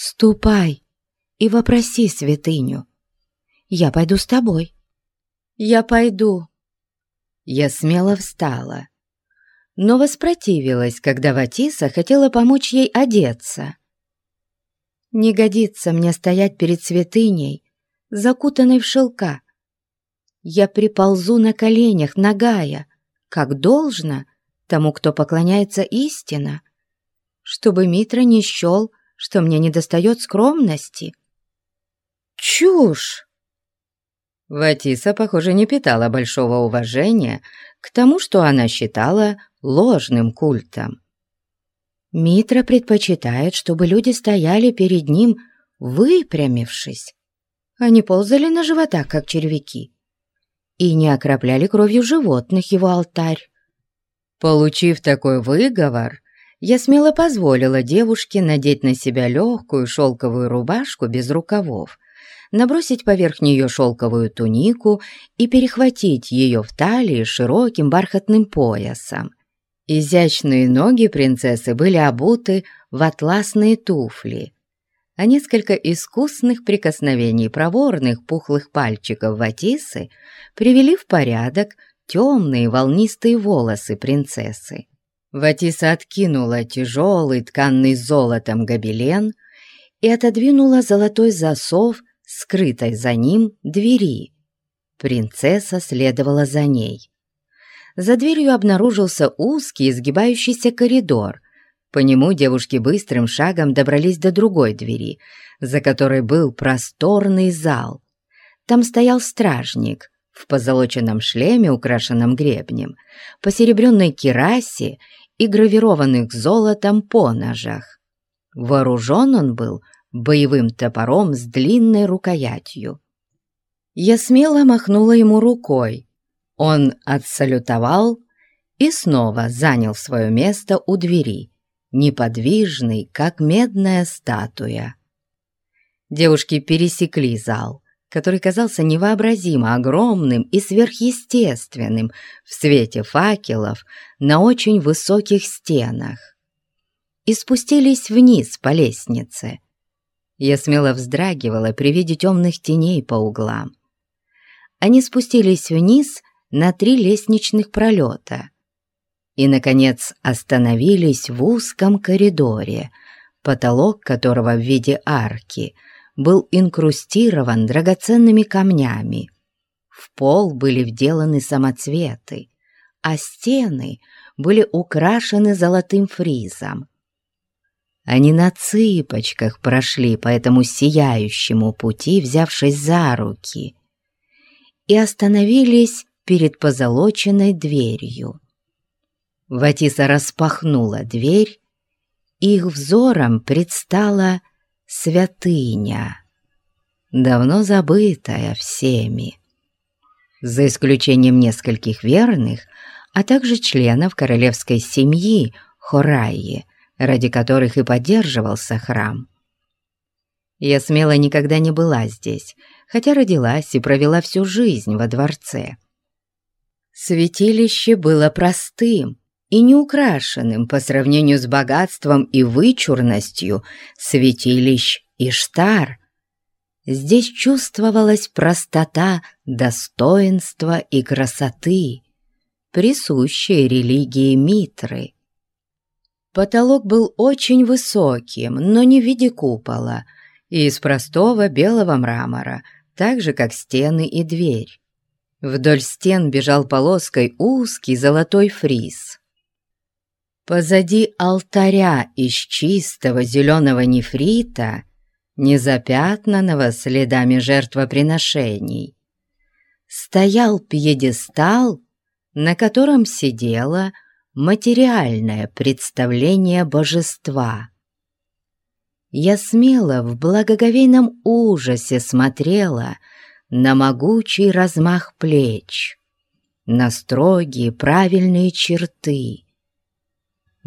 «Ступай и вопроси святыню. Я пойду с тобой». «Я пойду». Я смело встала, но воспротивилась, когда Ватиса хотела помочь ей одеться. Не годится мне стоять перед святыней, закутанной в шелка. Я приползу на коленях, нагая, как должно тому, кто поклоняется истина, чтобы Митра не счел, что мне недостает скромности. Чушь! Ватиса, похоже, не питала большого уважения к тому, что она считала ложным культом. Митра предпочитает, чтобы люди стояли перед ним, выпрямившись, а не ползали на животах, как червяки, и не окропляли кровью животных его алтарь. Получив такой выговор, я смело позволила девушке надеть на себя легкую шелковую рубашку без рукавов, набросить поверх нее шелковую тунику и перехватить ее в талии широким бархатным поясом. Изящные ноги принцессы были обуты в атласные туфли, а несколько искусных прикосновений проворных пухлых пальчиков Ватисы привели в порядок темные волнистые волосы принцессы. Ватиса откинула тяжелый тканный золотом гобелен и отодвинула золотой засов, скрытой за ним, двери. Принцесса следовала за ней. За дверью обнаружился узкий изгибающийся коридор. По нему девушки быстрым шагом добрались до другой двери, за которой был просторный зал. Там стоял стражник в позолоченном шлеме, украшенном гребнем, посеребренной керасе и гравированных золотом поножах. Вооружен он был боевым топором с длинной рукоятью. Я смело махнула ему рукой, он отсалютовал и снова занял свое место у двери, неподвижный, как медная статуя. Девушки пересекли зал, который казался невообразимо огромным и сверхъестественным в свете факелов на очень высоких стенах, и спустились вниз по лестнице. Я смело вздрагивала при виде темных теней по углам. Они спустились вниз на три лестничных пролета и, наконец, остановились в узком коридоре, потолок которого в виде арки был инкрустирован драгоценными камнями. В пол были вделаны самоцветы, а стены были украшены золотым фризом. Они на цыпочках прошли по этому сияющему пути, взявшись за руки, и остановились перед позолоченной дверью. Ватиса распахнула дверь, и их взором предстала святыня, давно забытая всеми. За исключением нескольких верных, а также членов королевской семьи Хорайи, ради которых и поддерживался храм. Я смело никогда не была здесь, хотя родилась и провела всю жизнь во дворце. Святилище было простым и неукрашенным по сравнению с богатством и вычурностью святилищ Иштар. Здесь чувствовалась простота, достоинства и красоты, присущие религии Митры. Потолок был очень высоким, но не в виде купола, и из простого белого мрамора, так же, как стены и дверь. Вдоль стен бежал полоской узкий золотой фриз. Позади алтаря из чистого зеленого нефрита, незапятнанного следами жертвоприношений, стоял пьедестал, на котором сидело материальное представление божества. Я смело в благоговейном ужасе смотрела — на могучий размах плеч, на строгие правильные черты,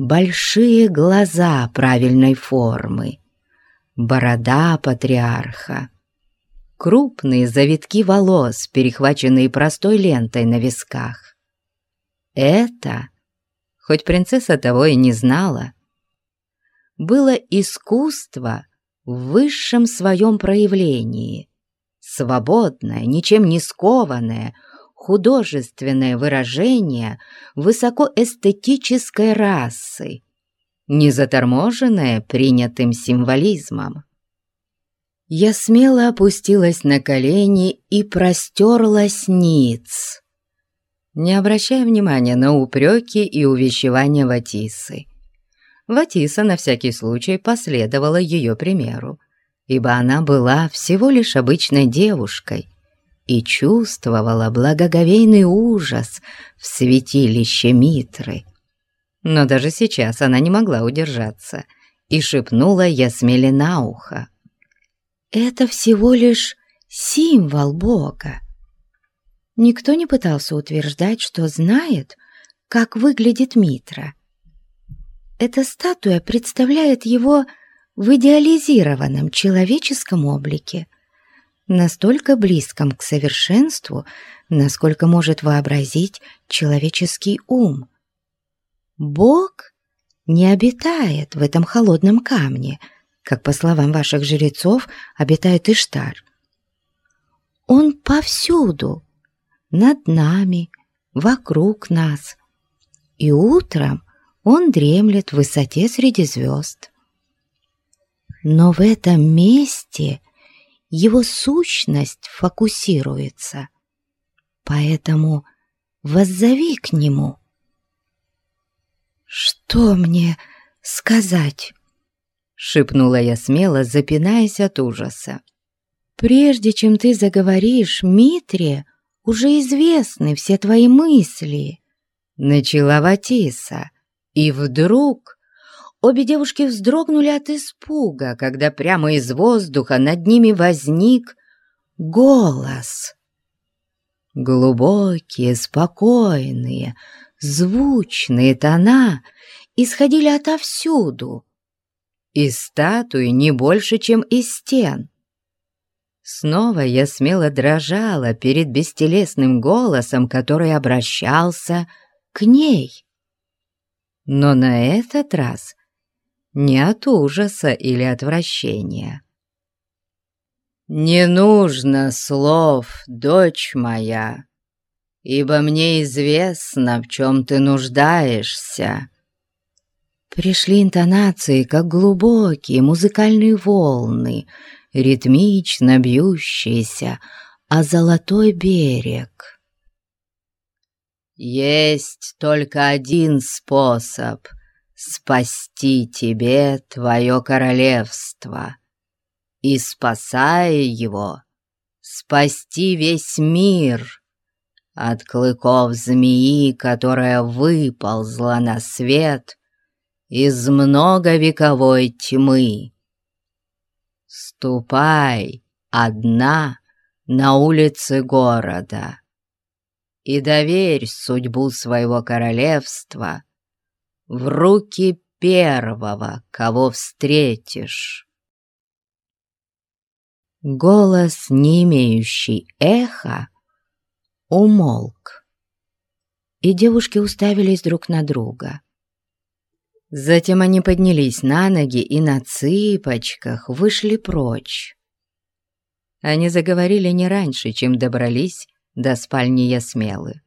большие глаза правильной формы, борода патриарха, крупные завитки волос, перехваченные простой лентой на висках. Это, хоть принцесса того и не знала, было искусство в высшем своем проявлении. Свободное, ничем не скованное, художественное выражение высокоэстетической расы, не заторможенное принятым символизмом. Я смело опустилась на колени и простерлась ниц, не обращая внимания на упреки и увещевания Ватисы. Ватиса на всякий случай последовала ее примеру, ибо она была всего лишь обычной девушкой и чувствовала благоговейный ужас в святилище Митры. Но даже сейчас она не могла удержаться и шепнула Ясмеле на ухо. «Это всего лишь символ Бога. Никто не пытался утверждать, что знает, как выглядит Митра. Эта статуя представляет его в идеализированном человеческом облике, настолько близком к совершенству, насколько может вообразить человеческий ум. Бог не обитает в этом холодном камне, как, по словам ваших жрецов, обитает Иштар. Он повсюду, над нами, вокруг нас. И утром он дремлет в высоте среди звезд. Но в этом месте его сущность фокусируется, поэтому воззови к нему. «Что мне сказать?» — шепнула я смело, запинаясь от ужаса. «Прежде чем ты заговоришь, Митре уже известны все твои мысли», — начала Ватиса. И вдруг обе девушки вздрогнули от испуга, когда прямо из воздуха над ними возник голос. Глубокие, спокойные, звучные тона исходили отовсюду. Из статуи не больше, чем из стен. Снова я смело дрожала перед бестелесным голосом, который обращался к ней. Но на этот раз не от ужаса или отвращения. «Не нужно слов, дочь моя, ибо мне известно, в чем ты нуждаешься». Пришли интонации, как глубокие музыкальные волны, ритмично бьющиеся о золотой берег. Есть только один способ спасти тебе твое королевство, и, спасая его, спасти весь мир от клыков змеи, которая выползла на свет из многовековой тьмы. Ступай одна на улицы города и доверь судьбу своего королевства в руки первого, кого встретишь. Голос, не имеющий эха, умолк, и девушки уставились друг на друга. Затем они поднялись на ноги и на цыпочках вышли прочь. Они заговорили не раньше, чем добрались до спальни Ясмелы.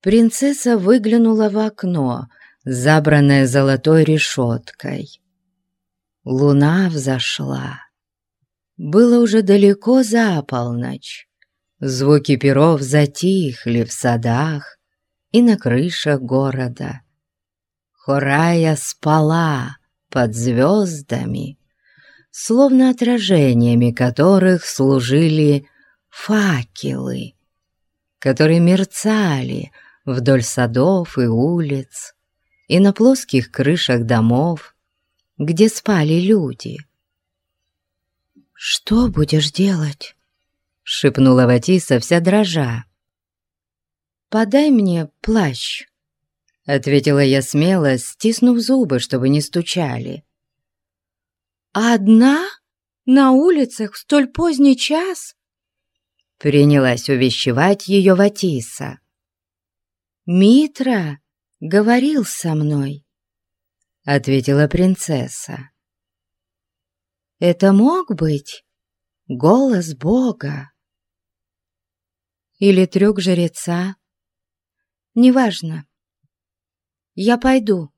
Принцесса выглянула в окно, забранное золотой решеткой. Луна взошла. Было уже далеко за полночь. Звуки перов затихли в садах и на крышах города. Хорая спала под звездами, словно отражениями которых служили факелы, которые мерцали вдоль садов и улиц и на плоских крышах домов, где спали люди. «Что будешь делать?» — шепнула Ватиса вся дрожа. «Подай мне плащ», — ответила я смело, стиснув зубы, чтобы не стучали. «Одна? На улицах в столь поздний час?» Принялась увещевать ее Ватиса. «Митра говорил со мной», — ответила принцесса. Это мог быть голос Бога. Или трюк жреца. Неважно. Я пойду.